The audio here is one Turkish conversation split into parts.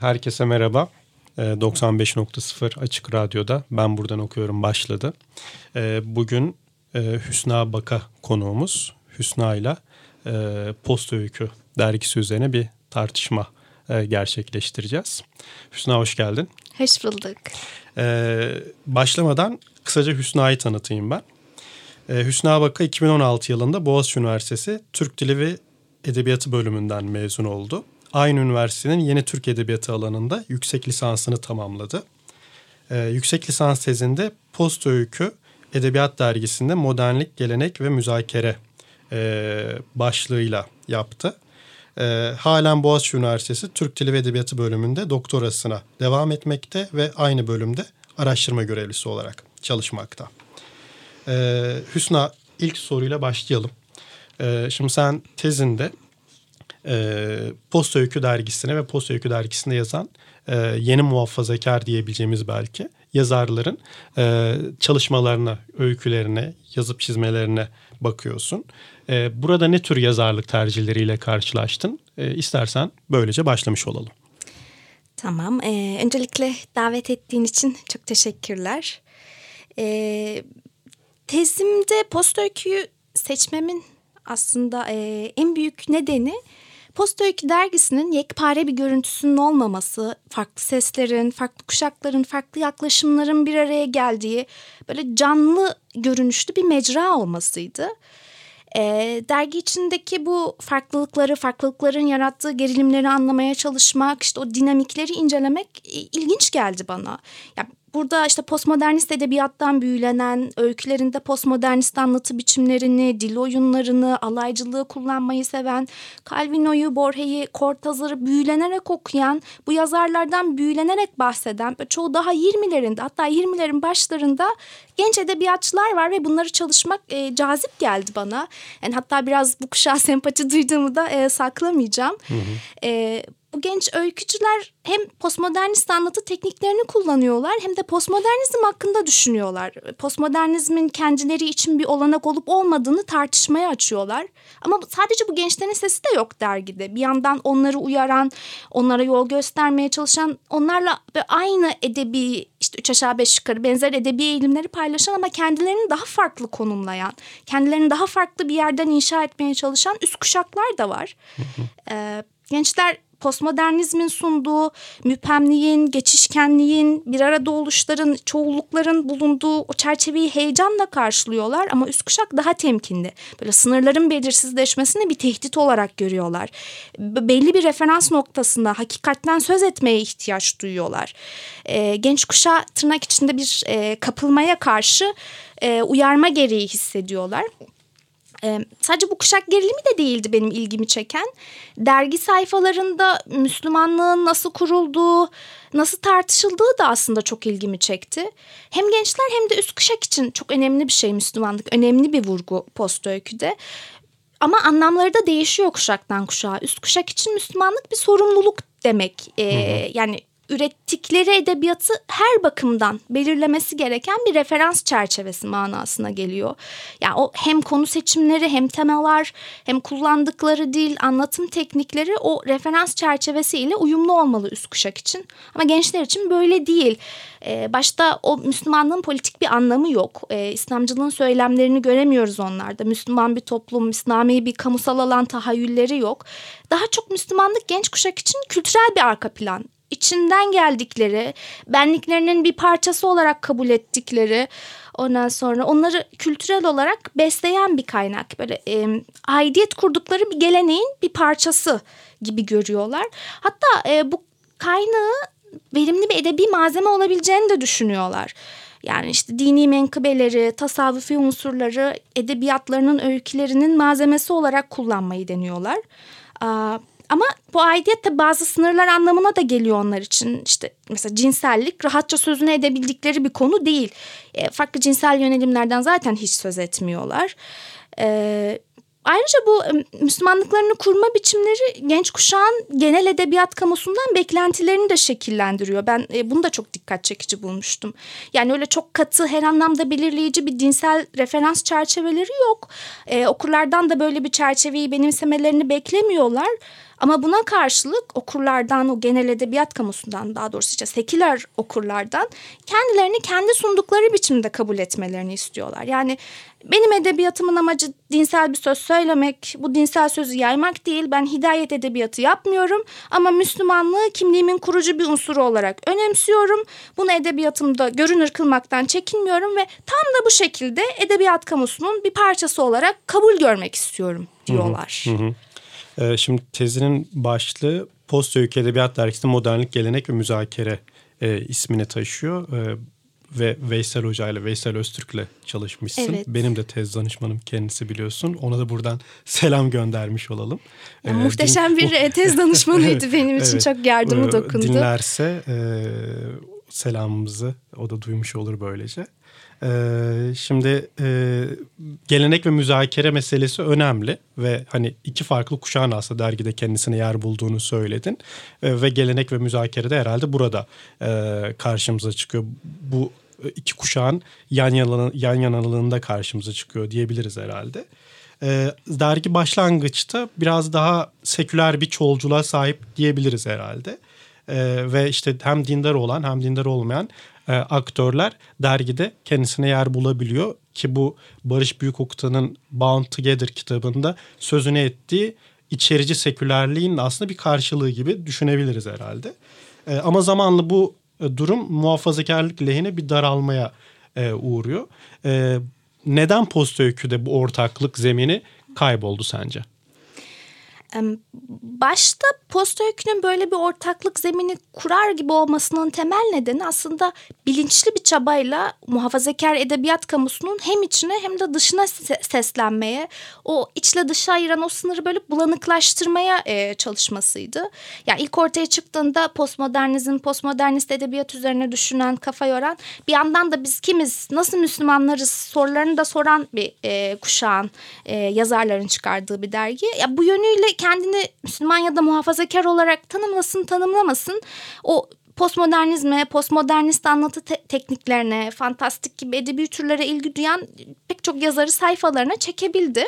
Herkese merhaba. 95.0 ee, Açık Radyo'da Ben Buradan Okuyorum başladı. Ee, bugün e, Hüsna Baka konuğumuz. Hüsna ile e, Post Öykü dergisi üzerine bir tartışma e, gerçekleştireceğiz. Hüsna hoş geldin. Hoş bulduk. Ee, başlamadan kısaca Hüsna'yı tanıtayım ben. Hüsna Baka 2016 yılında Boğaziçi Üniversitesi Türk Dili ve Edebiyatı bölümünden mezun oldu aynı üniversitenin yeni Türk Edebiyatı alanında yüksek lisansını tamamladı. Ee, yüksek lisans tezinde Post Öykü Edebiyat Dergisi'nde modernlik, gelenek ve müzakere e, başlığıyla yaptı. E, halen Boğaziçi Üniversitesi Türk Dili ve Edebiyatı bölümünde doktorasına devam etmekte ve aynı bölümde araştırma görevlisi olarak çalışmakta. E, Hüsna ilk soruyla başlayalım. E, şimdi sen tezinde e, Posta Öykü dergisine ve Posta Öykü dergisinde yazan e, yeni muhafazakar diyebileceğimiz belki yazarların e, çalışmalarına, öykülerine, yazıp çizmelerine bakıyorsun. E, burada ne tür yazarlık tercihleriyle karşılaştın? E, istersen böylece başlamış olalım. Tamam. E, öncelikle davet ettiğin için çok teşekkürler. E, tezimde post öyküyü seçmemin aslında e, en büyük nedeni Posta Öykü dergisinin yekpare bir görüntüsünün olmaması, farklı seslerin, farklı kuşakların, farklı yaklaşımların bir araya geldiği böyle canlı görünüşlü bir mecra olmasıydı. E, dergi içindeki bu farklılıkları, farklılıkların yarattığı gerilimleri anlamaya çalışmak, işte o dinamikleri incelemek ilginç geldi bana. Ya Burada işte postmodernist edebiyattan büyülenen, öykülerinde postmodernist anlatı biçimlerini, dil oyunlarını, alaycılığı kullanmayı seven, Calvino'yu, Borges'i, Cortázar'ı büyülenerek okuyan, bu yazarlardan büyülenerek bahseden, çoğu daha 20'lerinde hatta 20'lerin başlarında genç edebiyatçılar var ve bunları çalışmak e, cazip geldi bana. Yani hatta biraz bu kuşağa sempati duyduğumu da e, saklamayacağım. Hı hı. E, bu genç öykücüler hem postmodernist anlatı tekniklerini kullanıyorlar hem de postmodernizm hakkında düşünüyorlar. Postmodernizmin kendileri için bir olanak olup olmadığını tartışmaya açıyorlar. Ama sadece bu gençlerin sesi de yok dergide. Bir yandan onları uyaran, onlara yol göstermeye çalışan, onlarla aynı edebi işte üç aşağı beş yukarı benzer edebi eğilimleri paylaşan ama kendilerini daha farklı konumlayan, kendilerini daha farklı bir yerden inşa etmeye çalışan üst kuşaklar da var. ee, gençler postmodernizmin sunduğu müphemliğin, geçişkenliğin, bir arada oluşların, çoğullukların bulunduğu o çerçeveyi heyecanla karşılıyorlar ama üst kuşak daha temkinli. Böyle sınırların belirsizleşmesini bir tehdit olarak görüyorlar. Belli bir referans noktasında hakikatten söz etmeye ihtiyaç duyuyorlar. E, genç kuşa tırnak içinde bir e, kapılmaya karşı e, uyarma gereği hissediyorlar. Ee, sadece bu kuşak gerilimi de değildi benim ilgimi çeken. Dergi sayfalarında Müslümanlığın nasıl kurulduğu, nasıl tartışıldığı da aslında çok ilgimi çekti. Hem gençler hem de üst kuşak için çok önemli bir şey Müslümanlık. Önemli bir vurgu post öyküde. Ama anlamları da değişiyor kuşaktan kuşağa. Üst kuşak için Müslümanlık bir sorumluluk demek. Ee, Yani ürettikleri edebiyatı her bakımdan belirlemesi gereken bir referans çerçevesi manasına geliyor. Yani o hem konu seçimleri hem temalar hem kullandıkları dil, anlatım teknikleri o referans çerçevesiyle uyumlu olmalı üst kuşak için. Ama gençler için böyle değil. Ee, başta o Müslümanlığın politik bir anlamı yok. Ee, İslamcılığın söylemlerini göremiyoruz onlarda. Müslüman bir toplum, İslami bir kamusal alan tahayyülleri yok. Daha çok Müslümanlık genç kuşak için kültürel bir arka plan içinden geldikleri, benliklerinin bir parçası olarak kabul ettikleri, ondan sonra onları kültürel olarak besleyen bir kaynak. Böyle e, aidiyet kurdukları bir geleneğin bir parçası gibi görüyorlar. Hatta e, bu kaynağı verimli bir edebi malzeme olabileceğini de düşünüyorlar. Yani işte dini menkıbeleri, tasavvufi unsurları edebiyatlarının öykülerinin malzemesi olarak kullanmayı deniyorlar. Ama bu aidiyet de bazı sınırlar anlamına da geliyor onlar için. İşte mesela cinsellik rahatça sözünü edebildikleri bir konu değil. E, farklı cinsel yönelimlerden zaten hiç söz etmiyorlar. E, Ayrıca bu Müslümanlıklarını kurma biçimleri genç kuşağın genel edebiyat kamusundan beklentilerini de şekillendiriyor. Ben e, bunu da çok dikkat çekici bulmuştum. Yani öyle çok katı her anlamda belirleyici bir dinsel referans çerçeveleri yok. Ee, okurlardan da böyle bir çerçeveyi benimsemelerini beklemiyorlar. Ama buna karşılık okurlardan o genel edebiyat kamusundan daha doğrusu işte seküler okurlardan kendilerini kendi sundukları biçimde kabul etmelerini istiyorlar. Yani benim edebiyatımın amacı dinsel bir söz söylemek, bu dinsel sözü yaymak değil. Ben hidayet edebiyatı yapmıyorum ama Müslümanlığı kimliğimin kurucu bir unsuru olarak önemsiyorum. Bunu edebiyatımda görünür kılmaktan çekinmiyorum ve tam da bu şekilde edebiyat kamusunun bir parçası olarak kabul görmek istiyorum diyorlar. Hı hı hı. Ee, şimdi tezinin başlığı Post Öykü Edebiyat Dergisi'nde Modernlik, Gelenek ve Müzakere e, ismini taşıyor. E, ve Veysel Hoca ile Veysel Öztürk ile çalışmışsın. Evet. Benim de tez danışmanım kendisi biliyorsun. Ona da buradan selam göndermiş olalım. Ya, ee, muhteşem din... bir e, tez danışmanıydı benim için evet. çok yardımı ee, dokundu. Dinlerse e, selamımızı o da duymuş olur böylece. Ee, şimdi e, gelenek ve müzakere meselesi önemli ve hani iki farklı kuşağın aslında dergide kendisine yer bulduğunu söyledin ee, ve gelenek ve müzakere de herhalde burada e, karşımıza çıkıyor. Bu iki kuşağın yan yana yan yanalığında karşımıza çıkıyor diyebiliriz herhalde. Ee, dergi başlangıçta biraz daha seküler bir çoğulculuğa sahip diyebiliriz herhalde. Ee, ve işte hem dindar olan hem dindar olmayan e, aktörler dergide kendisine yer bulabiliyor ki bu Barış Büyükokuta'nın Bound Together kitabında sözünü ettiği içerici sekülerliğin aslında bir karşılığı gibi düşünebiliriz herhalde. E, ama zamanla bu e, durum muhafazakarlık lehine bir daralmaya e, uğruyor. E, neden post öyküde bu ortaklık zemini kayboldu sence? Başta post öykünün böyle bir ortaklık zemini kurar gibi olmasının temel nedeni aslında bilinçli bir çabayla muhafazakar edebiyat kamusunun hem içine hem de dışına seslenmeye, o içle dışa ayıran o sınırı böyle bulanıklaştırmaya e, çalışmasıydı. Yani ilk ortaya çıktığında postmodernizm, postmodernist edebiyat üzerine düşünen, kafa yoran, bir yandan da biz kimiz, nasıl Müslümanlarız sorularını da soran bir e, kuşağın, e, yazarların çıkardığı bir dergi. Ya bu yönüyle kendini Müslüman ya da muhafazakar olarak tanımlasın tanımlamasın. O postmodernizme, postmodernist anlatı te- tekniklerine, fantastik gibi edebi türlere ilgi duyan pek çok yazarı sayfalarına çekebildi.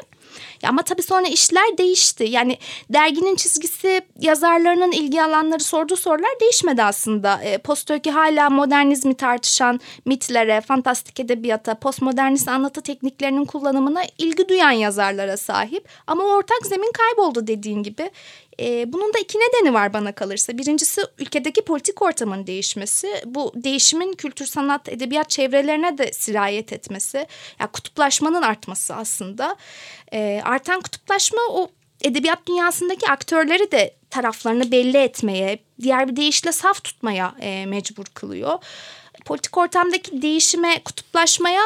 Ya ama tabii sonra işler değişti. Yani derginin çizgisi, yazarlarının ilgi alanları sorduğu sorular değişmedi aslında. E, Postöki hala modernizmi tartışan mitlere, fantastik edebiyata, postmodernist anlatı tekniklerinin kullanımına ilgi duyan yazarlara sahip. Ama ortak zemin kayboldu dediğin gibi. E, bunun da iki nedeni var bana kalırsa. Birincisi ülkedeki politik ortamın değişmesi. Bu değişimin kültür, sanat, edebiyat çevrelerine de sirayet etmesi. Ya yani kutuplaşmanın artması aslında. E, artan kutuplaşma o edebiyat dünyasındaki aktörleri de taraflarını belli etmeye, diğer bir deyişle saf tutmaya e, mecbur kılıyor. Politik ortamdaki değişime, kutuplaşmaya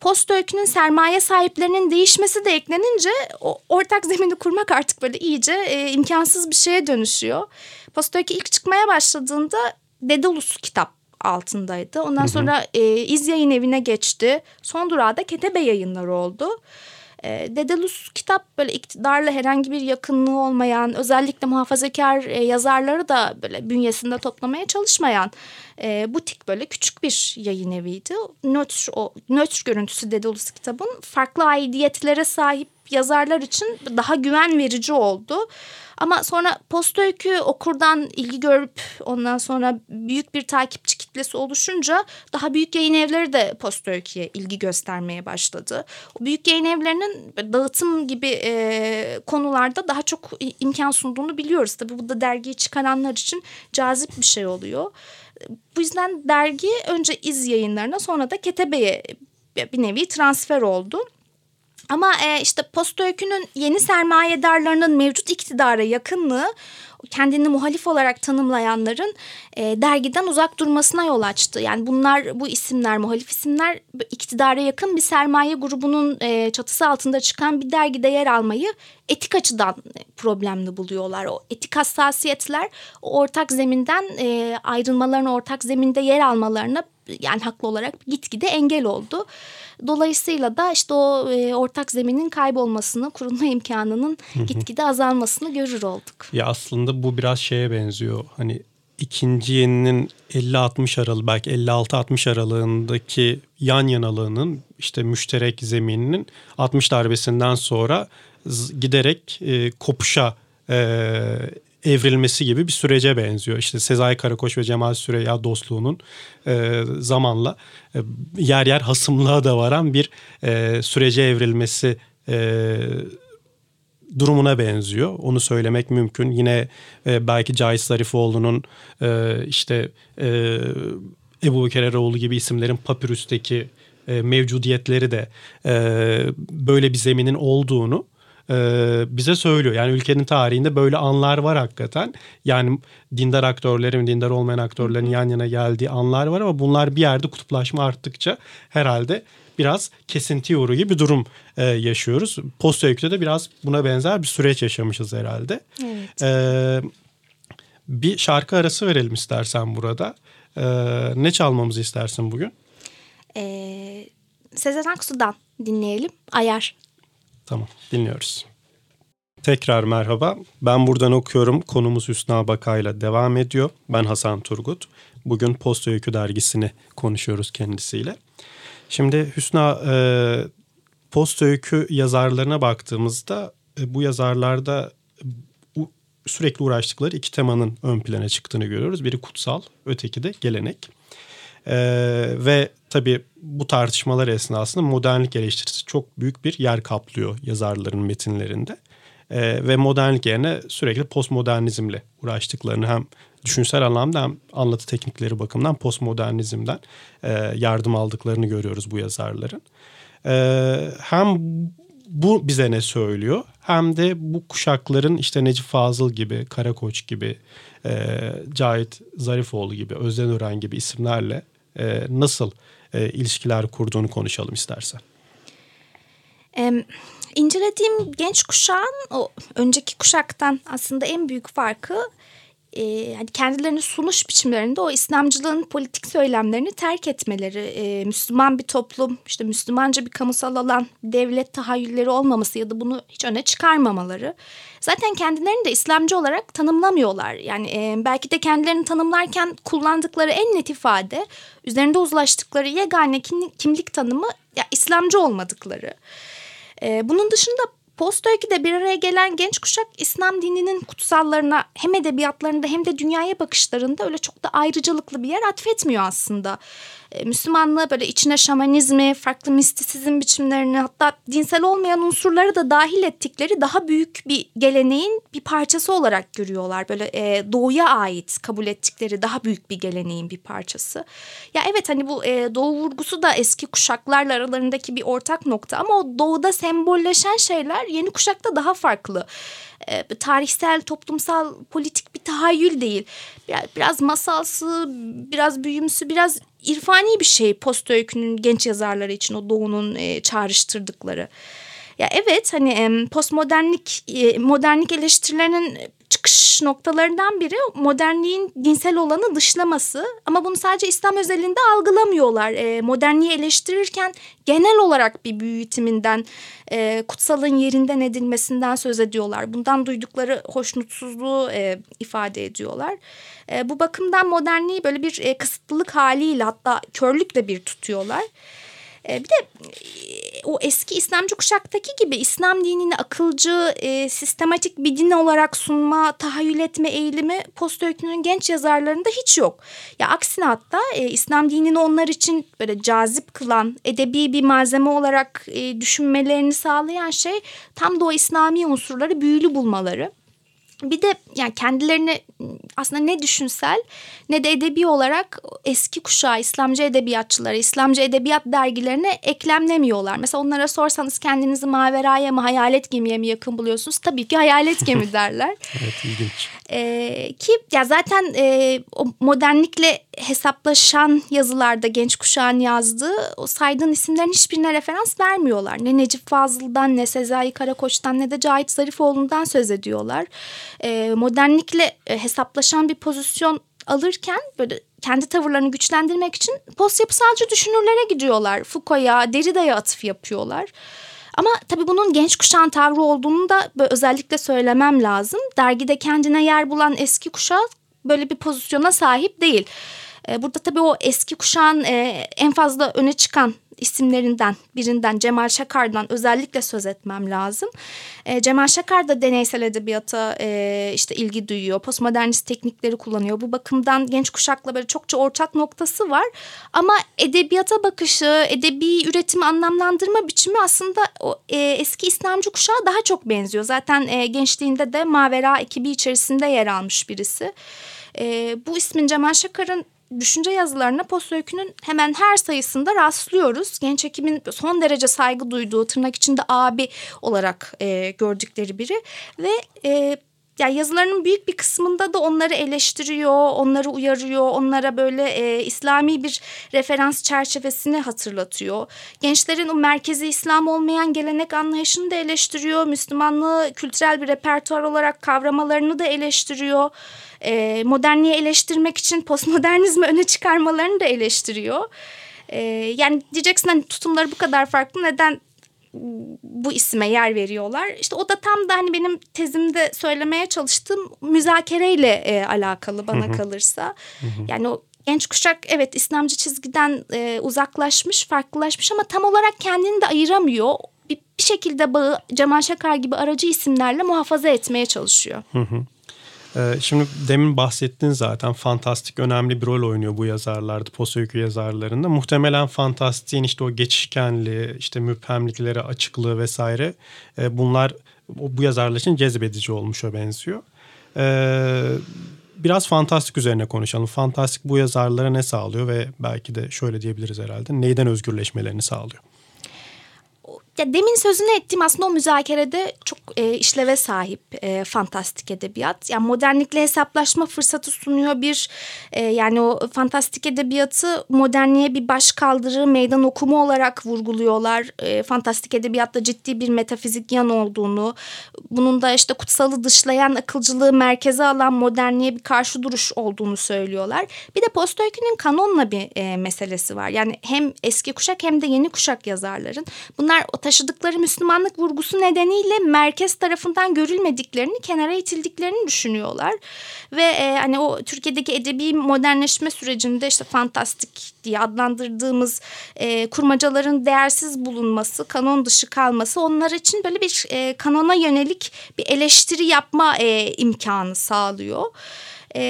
post öykünün sermaye sahiplerinin değişmesi de eklenince o ortak zemini kurmak artık böyle iyice e, imkansız bir şeye dönüşüyor. Post öykü ilk çıkmaya başladığında Dedalus kitap altındaydı. Ondan hı hı. sonra e, İz Yayın Evi'ne geçti. Son durağı da Ketebe yayınları oldu. E, Dedalus kitap böyle iktidarla herhangi bir yakınlığı olmayan, özellikle muhafazakar e, yazarları da böyle bünyesinde toplamaya çalışmayan e, butik böyle küçük bir yayın eviydi. Nötr, o, nötr görüntüsü Dedalus kitabın farklı aidiyetlere sahip yazarlar için daha güven verici oldu. Ama sonra post öykü okurdan ilgi görüp ondan sonra büyük bir takipçi kitlesi oluşunca daha büyük yayın evleri de post öyküye ilgi göstermeye başladı. O büyük yayın evlerinin dağıtım gibi e, konularda daha çok imkan sunduğunu biliyoruz. Tabii bu da dergiyi çıkaranlar için cazip bir şey oluyor. Bu yüzden dergi önce iz yayınlarına sonra da Ketebe'ye bir nevi transfer oldu. Ama e, işte post öykünün yeni sermayedarlarının mevcut iktidara yakınlığı kendini muhalif olarak tanımlayanların e, dergiden uzak durmasına yol açtı. Yani bunlar bu isimler muhalif isimler iktidara yakın bir sermaye grubunun e, çatısı altında çıkan bir dergide yer almayı etik açıdan problemli buluyorlar. O etik hassasiyetler o ortak zeminden e, ayrılmalarını ortak zeminde yer almalarına yani haklı olarak gitgide engel oldu. Dolayısıyla da işte o e, ortak zeminin kaybolmasını, kurulma imkanının gitgide azalmasını görür olduk. Ya aslında bu biraz şeye benziyor. Hani ikinci yeninin 50-60 aralığı belki 56-60 aralığındaki yan yanalığının işte müşterek zemininin 60 darbesinden sonra giderek e, kopuşa e, evrilmesi gibi bir sürece benziyor. İşte Sezai Karakoç ve Cemal Süreyya dostluğunun e, zamanla e, yer yer hasımlığa da varan bir e, sürece evrilmesi e, durumuna benziyor. Onu söylemek mümkün. Yine e, belki Cahit Zarifoğlu'nun e, işte e, Ebu Bekir Eroğlu gibi isimlerin Papyrus'teki e, mevcudiyetleri de e, böyle bir zeminin olduğunu e, bize söylüyor. Yani ülkenin tarihinde böyle anlar var hakikaten. Yani dindar aktörlerin, dindar olmayan aktörlerin yan yana geldiği anlar var ama bunlar bir yerde kutuplaşma arttıkça herhalde biraz kesinti uğru gibi bir durum e, yaşıyoruz. Post de biraz buna benzer bir süreç yaşamışız herhalde. Evet. E, bir şarkı arası verelim istersen burada. E, ne çalmamızı istersin bugün? E, Sezen Aksu'dan dinleyelim. Ayar. Tamam dinliyoruz. Tekrar merhaba. Ben buradan okuyorum. Konumuz Hüsna Bakay'la devam ediyor. Ben Hasan Turgut. Bugün Posta Öykü dergisini konuşuyoruz kendisiyle. Şimdi Hüsna e, Posta Öykü yazarlarına baktığımızda e, bu yazarlarda bu, sürekli uğraştıkları iki temanın ön plana çıktığını görüyoruz. Biri kutsal, öteki de gelenek. E, ve tabii bu tartışmalar esnasında modernlik eleştirisi çok büyük bir yer kaplıyor yazarların metinlerinde. E, ve modernlik yerine sürekli postmodernizmle uğraştıklarını hem düşünsel anlamda hem anlatı teknikleri bakımından postmodernizmden e, yardım aldıklarını görüyoruz bu yazarların. E, hem bu bize ne söylüyor hem de bu kuşakların işte Necip Fazıl gibi, Karakoç gibi, e, Cahit Zarifoğlu gibi, Özden Ören gibi isimlerle e, nasıl e, ilişkiler kurduğunu konuşalım istersen. E, incelediğim genç kuşağın o önceki kuşaktan aslında en büyük farkı e, hani kendilerini sunuş biçimlerinde o İslamcılığın politik söylemlerini terk etmeleri, e, Müslüman bir toplum, işte Müslümanca bir kamusal alan, devlet tahayyülleri olmaması ya da bunu hiç öne çıkarmamaları. Zaten kendilerini de İslamcı olarak tanımlamıyorlar. Yani e, belki de kendilerini tanımlarken kullandıkları en net ifade, üzerinde uzlaştıkları yegane kimlik tanımı ya İslamcı olmadıkları. E, bunun dışında Post öyküde bir araya gelen genç kuşak İslam dininin kutsallarına hem edebiyatlarında hem de dünyaya bakışlarında öyle çok da ayrıcalıklı bir yer atfetmiyor aslında. E, Müslümanlığı böyle içine şamanizmi, farklı mistisizm biçimlerini hatta dinsel olmayan unsurları da dahil ettikleri daha büyük bir geleneğin bir parçası olarak görüyorlar. Böyle e, doğuya ait kabul ettikleri daha büyük bir geleneğin bir parçası. Ya evet hani bu e, doğu vurgusu da eski kuşaklarla aralarındaki bir ortak nokta ama o doğuda sembolleşen şeyler yeni kuşakta daha farklı e, tarihsel, toplumsal, politik bir tahayyül değil. Biraz, masalsı, biraz büyümsü, biraz irfani bir şey post öykünün genç yazarları için o doğunun e, çağrıştırdıkları. Ya evet hani postmodernlik e, modernlik eleştirilerinin çıkış noktalarından biri modernliğin dinsel olanı dışlaması. Ama bunu sadece İslam özelinde algılamıyorlar. E, modernliği eleştirirken genel olarak bir büyütiminden, e, kutsalın yerinden edilmesinden söz ediyorlar. Bundan duydukları hoşnutsuzluğu e, ifade ediyorlar. E, bu bakımdan modernliği böyle bir e, kısıtlılık haliyle hatta körlükle bir tutuyorlar. E, bir de e, o eski İslamcı kuşaktaki gibi İslam dinini akılcı, e, sistematik bir din olarak sunma, tahayyül etme eğilimi post öykünün genç yazarlarında hiç yok. Ya aksine hatta e, İslam dinini onlar için böyle cazip kılan, edebi bir malzeme olarak e, düşünmelerini sağlayan şey tam da o İslami unsurları büyülü bulmaları. Bir de yani kendilerini aslında ne düşünsel ne de edebi olarak eski kuşağı İslamcı edebiyatçılara, İslamcı edebiyat dergilerine eklemlemiyorlar. Mesela onlara sorsanız kendinizi maveraya mı hayalet gemiye mi yakın buluyorsunuz? Tabii ki hayalet gemi derler. evet ilginç. Ee, ki ya zaten e, o modernlikle hesaplaşan yazılarda genç kuşağın yazdığı o saydığın isimlerin hiçbirine referans vermiyorlar. Ne Necip Fazıl'dan ne Sezai Karakoç'tan ne de Cahit Zarifoğlu'ndan söz ediyorlar. Ee, modernlikle e, hesaplaşan bir pozisyon alırken böyle kendi tavırlarını güçlendirmek için post yapısalcı düşünürlere gidiyorlar. Foucault'a, Derrida'ya atıf yapıyorlar. Ama tabii bunun genç kuşağın tavrı olduğunu da özellikle söylemem lazım. Dergide kendine yer bulan eski kuşak böyle bir pozisyona sahip değil. Ee, burada tabii o eski kuşağın e, en fazla öne çıkan isimlerinden birinden Cemal Şakar'dan özellikle söz etmem lazım. E, Cemal Şakar da deneysel edebiyata e, işte ilgi duyuyor. Postmodernist teknikleri kullanıyor. Bu bakımdan genç kuşakla böyle çokça ortak noktası var. Ama edebiyata bakışı, edebi üretimi anlamlandırma biçimi aslında o e, eski İslamcı kuşağa daha çok benziyor. Zaten e, gençliğinde de Mavera ekibi içerisinde yer almış birisi. E, bu ismin Cemal Şakar'ın düşünce yazılarına Post hemen her sayısında rastlıyoruz. Genç ekibin son derece saygı duyduğu tırnak içinde abi olarak e, gördükleri biri ve e, yani yazılarının büyük bir kısmında da onları eleştiriyor, onları uyarıyor, onlara böyle e, İslami bir referans çerçevesini hatırlatıyor. Gençlerin o merkezi İslam olmayan gelenek anlayışını da eleştiriyor. Müslümanlığı kültürel bir repertuar olarak kavramalarını da eleştiriyor. E, modernliği eleştirmek için postmodernizmi öne çıkarmalarını da eleştiriyor. E, yani diyeceksin hani tutumları bu kadar farklı neden bu isime yer veriyorlar. İşte o da tam da hani benim tezimde söylemeye çalıştığım müzakereyle e, alakalı bana kalırsa. Yani o genç kuşak evet İslamcı çizgiden e, uzaklaşmış, farklılaşmış ama tam olarak kendini de ayıramıyor. Bir, bir şekilde bağı Cemal Şakar gibi aracı isimlerle muhafaza etmeye çalışıyor. Hı hı. Ee, şimdi demin bahsettin zaten fantastik önemli bir rol oynuyor bu yazarlarda, post öykü yazarlarında. Muhtemelen fantastiğin işte o geçişkenliği, işte müphemlikleri, açıklığı vesaire e, bunlar bu yazarlar için cezbedici olmuşa benziyor. Ee, biraz fantastik üzerine konuşalım. Fantastik bu yazarlara ne sağlıyor ve belki de şöyle diyebiliriz herhalde neyden özgürleşmelerini sağlıyor? Ya demin sözünü ettiğim aslında o müzakerede çok e, işleve sahip e, fantastik edebiyat. Yani modernlikle hesaplaşma fırsatı sunuyor bir e, yani o fantastik edebiyatı modernliğe bir baş kaldırı meydan okuma olarak vurguluyorlar. E, fantastik edebiyatta ciddi bir metafizik yan olduğunu, bunun da işte kutsalı dışlayan akılcılığı merkeze alan modernliğe bir karşı duruş olduğunu söylüyorlar. Bir de post öykünün kanonla bir e, meselesi var. Yani hem eski kuşak hem de yeni kuşak yazarların. Bunlar o taşıdıkları Müslümanlık vurgusu nedeniyle merkez tarafından görülmediklerini, kenara itildiklerini düşünüyorlar. Ve e, hani o Türkiye'deki edebi modernleşme sürecinde işte fantastik diye adlandırdığımız e, kurmacaların değersiz bulunması, kanon dışı kalması onlar için böyle bir e, kanona yönelik bir eleştiri yapma e, imkanı sağlıyor. E,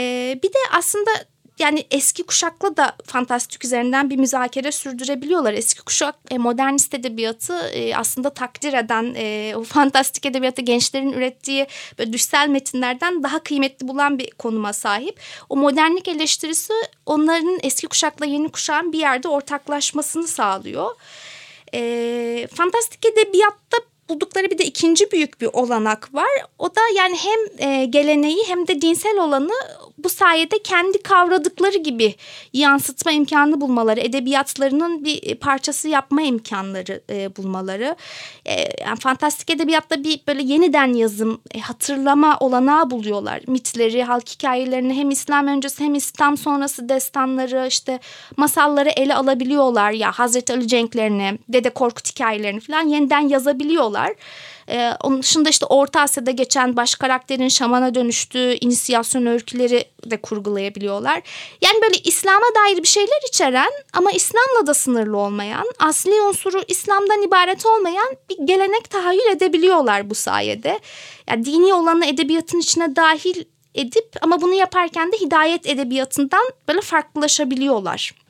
bir de aslında yani eski kuşakla da fantastik üzerinden bir müzakere sürdürebiliyorlar. Eski kuşak e, modernist edebiyatı e, aslında takdir eden e, o fantastik edebiyatı gençlerin ürettiği böyle düşsel metinlerden daha kıymetli bulan bir konuma sahip. O modernlik eleştirisi onların eski kuşakla yeni kuşağın bir yerde ortaklaşmasını sağlıyor. E, fantastik edebiyatta buldukları bir de ikinci büyük bir olanak var. O da yani hem e, geleneği hem de dinsel olanı bu sayede kendi kavradıkları gibi yansıtma imkanı bulmaları, edebiyatlarının bir parçası yapma imkanları e, bulmaları. E, yani fantastik edebiyatta bir böyle yeniden yazım, e, hatırlama olanağı buluyorlar. Mitleri, halk hikayelerini hem İslam öncesi hem İslam sonrası destanları, işte masalları ele alabiliyorlar. Ya Hazreti Ali Cenklerini, Dede Korkut hikayelerini falan yeniden yazabiliyorlar. Ee, onun dışında işte Orta Asya'da geçen baş karakterin şamana dönüştüğü inisiyasyon öyküleri de kurgulayabiliyorlar. Yani böyle İslam'a dair bir şeyler içeren ama İslam'la da sınırlı olmayan, asli unsuru İslam'dan ibaret olmayan bir gelenek tahayyül edebiliyorlar bu sayede. Yani dini olanı edebiyatın içine dahil edip ama bunu yaparken de hidayet edebiyatından böyle farklılaşabiliyorlar.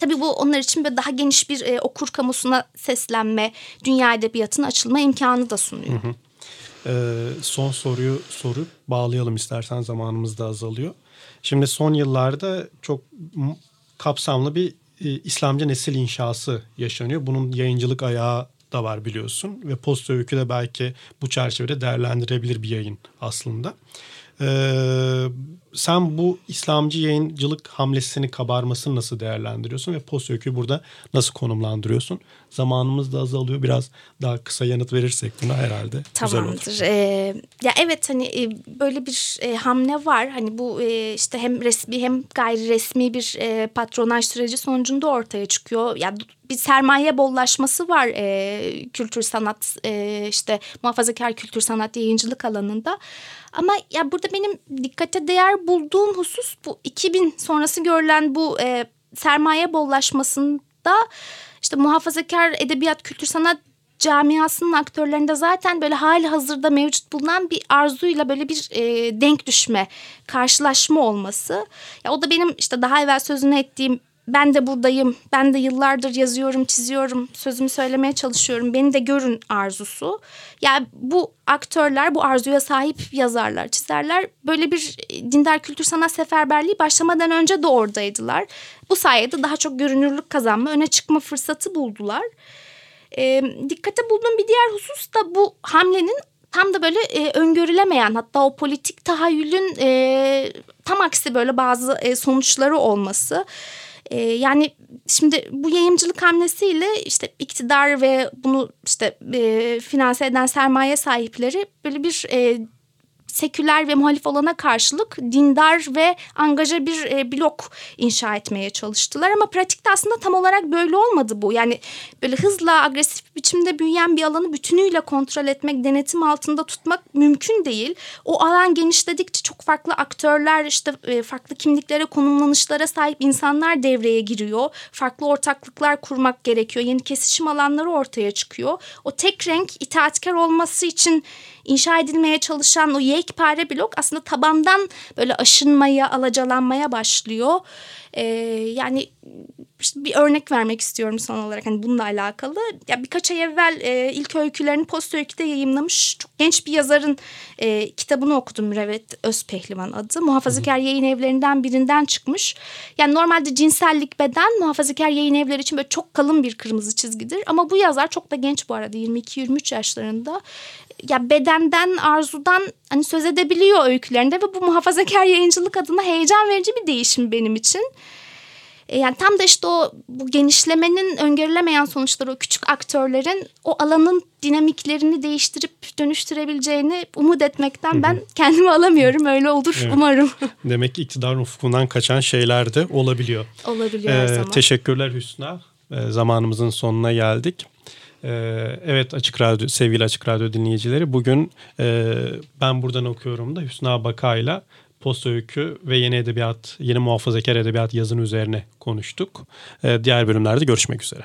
Tabii bu onlar için böyle daha geniş bir e, okur kamusuna seslenme, dünya edebiyatına açılma imkanı da sunuyor. Hı hı. e, son soruyu sorup bağlayalım istersen zamanımız da azalıyor. Şimdi son yıllarda çok kapsamlı bir e, İslamcı nesil inşası yaşanıyor. Bunun yayıncılık ayağı da var biliyorsun ve Posta Öykü de belki bu çerçevede değerlendirebilir bir yayın aslında. Ee, sen bu İslamcı yayıncılık hamlesini kabarmasını nasıl değerlendiriyorsun ve Öykü'yü burada nasıl konumlandırıyorsun? Zamanımız da azalıyor. Biraz daha kısa yanıt verirsek buna herhalde Tamamdır. Ee, ya evet hani e, böyle bir e, hamle var. Hani bu e, işte hem resmi hem gayri resmi bir e, patronaj süreci sonucunda ortaya çıkıyor. Ya bir sermaye bollaşması var e, kültür sanat e, işte muhafazakar kültür sanat yayıncılık alanında. Ama ya burada benim dikkate değer bulduğum husus bu 2000 sonrası görülen bu e, sermaye bollaşmasında işte muhafazakar edebiyat kültür sanat camiasının aktörlerinde zaten böyle hali hazırda mevcut bulunan bir arzuyla böyle bir e, denk düşme, karşılaşma olması. Ya o da benim işte daha evvel sözünü ettiğim ben de buradayım, ben de yıllardır yazıyorum, çiziyorum, sözümü söylemeye çalışıyorum, beni de görün arzusu. Yani bu aktörler, bu arzuya sahip yazarlar, çizerler böyle bir e, dindar kültür sanat seferberliği başlamadan önce de oradaydılar. Bu sayede daha çok görünürlük kazanma, öne çıkma fırsatı buldular. E, dikkate bulduğum bir diğer husus da bu hamlenin tam da böyle e, öngörülemeyen hatta o politik tahayyülün e, tam aksi böyle bazı e, sonuçları olması. E, yani şimdi bu yayımcılık hamlesiyle işte iktidar ve bunu işte e, finanse eden sermaye sahipleri böyle bir e, seküler ve muhalif olana karşılık dindar ve angaja bir e, blok inşa etmeye çalıştılar. Ama pratikte aslında tam olarak böyle olmadı bu. Yani böyle hızla agresif biçimde büyüyen bir alanı bütünüyle kontrol etmek, denetim altında tutmak mümkün değil. O alan genişledikçe çok farklı aktörler işte e, farklı kimliklere, konumlanışlara sahip insanlar devreye giriyor. Farklı ortaklıklar kurmak gerekiyor. Yeni kesişim alanları ortaya çıkıyor. O tek renk itaatkar olması için inşa edilmeye çalışan o yekpare blok aslında tabandan böyle aşınmaya, alacalanmaya başlıyor. Ee, yani işte bir örnek vermek istiyorum son olarak hani bununla alakalı. Ya birkaç ay evvel e, ilk öykülerini Post Öykü'de yayımlamış çok genç bir yazarın e, kitabını okudum Mürevvet Özpehlivan adı. Muhafazakar yayın evlerinden birinden çıkmış. Yani normalde cinsellik beden muhafazakar yayın evleri için böyle çok kalın bir kırmızı çizgidir. Ama bu yazar çok da genç bu arada 22-23 yaşlarında ya bedenden, arzudan hani söz edebiliyor öykülerinde ve bu muhafazakar yayıncılık adına heyecan verici bir değişim benim için. E, yani tam da işte o bu genişlemenin öngörülemeyen sonuçları o küçük aktörlerin o alanın dinamiklerini değiştirip dönüştürebileceğini umut etmekten ben kendimi alamıyorum. Öyle olur evet. umarım. Demek ki iktidar ufkundan kaçan şeyler de olabiliyor. Olabiliyor ee, her zaman. Teşekkürler Hüsna. Ee, zamanımızın sonuna geldik. Ee, evet Açık Radyo, sevgili Açık Radyo dinleyicileri bugün e, ben buradan okuyorum da Hüsna Baka'yla posta öykü ve yeni edebiyat, yeni muhafazakar edebiyat yazın üzerine konuştuk. Ee, diğer bölümlerde görüşmek üzere.